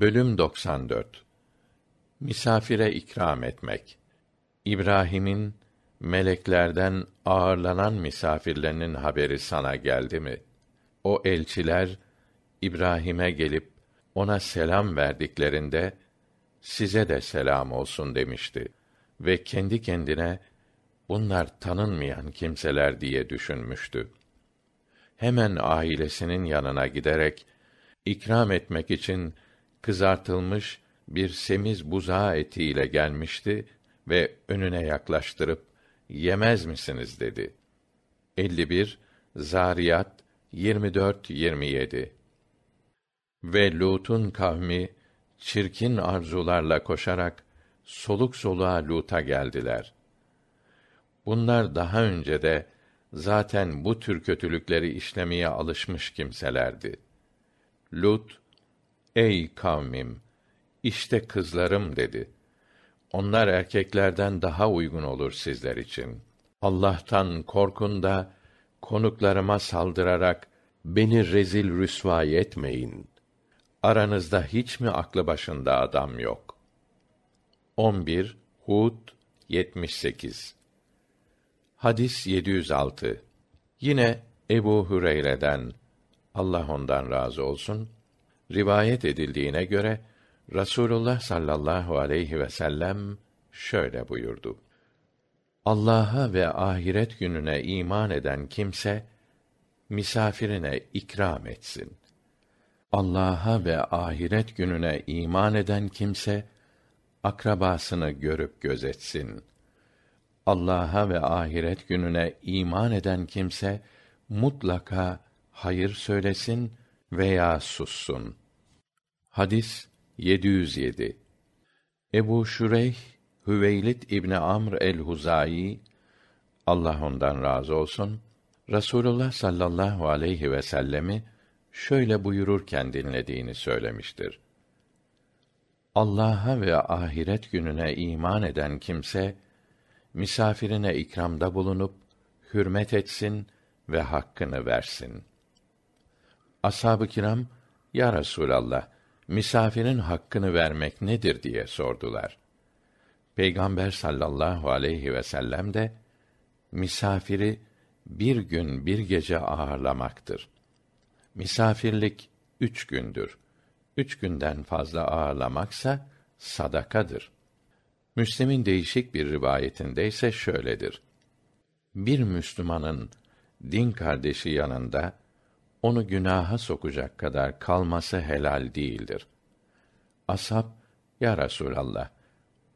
Bölüm 94 Misafire ikram etmek. İbrahim'in meleklerden ağırlanan misafirlerinin haberi sana geldi mi? O elçiler İbrahim'e gelip ona selam verdiklerinde size de selam olsun demişti ve kendi kendine bunlar tanınmayan kimseler diye düşünmüştü. Hemen ailesinin yanına giderek ikram etmek için kızartılmış bir semiz buzağı etiyle gelmişti ve önüne yaklaştırıp yemez misiniz dedi. 51 Zariyat 24 27 Ve Lut'un kavmi çirkin arzularla koşarak soluk soluğa Lut'a geldiler. Bunlar daha önce de zaten bu tür kötülükleri işlemeye alışmış kimselerdi. Lut Ey kavmim! İşte kızlarım dedi. Onlar erkeklerden daha uygun olur sizler için. Allah'tan korkun da konuklarıma saldırarak beni rezil rüsvâ etmeyin. Aranızda hiç mi aklı başında adam yok? 11 Hud 78 Hadis 706 Yine Ebu Hüreyre'den Allah ondan razı olsun rivayet edildiğine göre Rasulullah sallallahu aleyhi ve sellem şöyle buyurdu. Allah'a ve ahiret gününe iman eden kimse misafirine ikram etsin. Allah'a ve ahiret gününe iman eden kimse akrabasını görüp gözetsin. Allah'a ve ahiret gününe iman eden kimse mutlaka hayır söylesin veya sussun. Hadis 707. Ebu Şureyh Hüveylid İbni Amr el-Huzayi Allah ondan razı olsun Rasulullah sallallahu aleyhi ve sellemi şöyle buyururken dinlediğini söylemiştir. Allah'a ve ahiret gününe iman eden kimse misafirine ikramda bulunup hürmet etsin ve hakkını versin. Ashab-ı kiram, Ya Resûlallah, misafirin hakkını vermek nedir diye sordular. Peygamber sallallahu aleyhi ve sellem de, misafiri bir gün bir gece ağırlamaktır. Misafirlik üç gündür. Üç günden fazla ağırlamaksa sadakadır. Müslim'in değişik bir rivayetinde ise şöyledir. Bir Müslümanın din kardeşi yanında onu günaha sokacak kadar kalması helal değildir. Ashab, ya Resûlallah,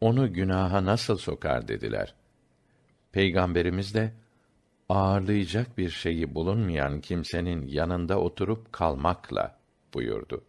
onu günaha nasıl sokar dediler. Peygamberimiz de, ağırlayacak bir şeyi bulunmayan kimsenin yanında oturup kalmakla buyurdu.